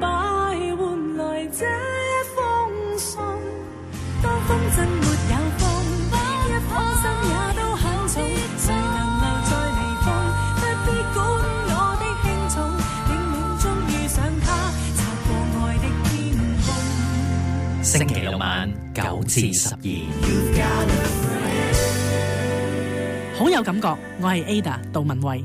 败换来这一封信当风筝没有风一颗心也都很重谁能留在微风不必管我的轻重永冥中遇上他擦过爱的天空星期六晚九至十二好有感觉我系 ada 杜文慧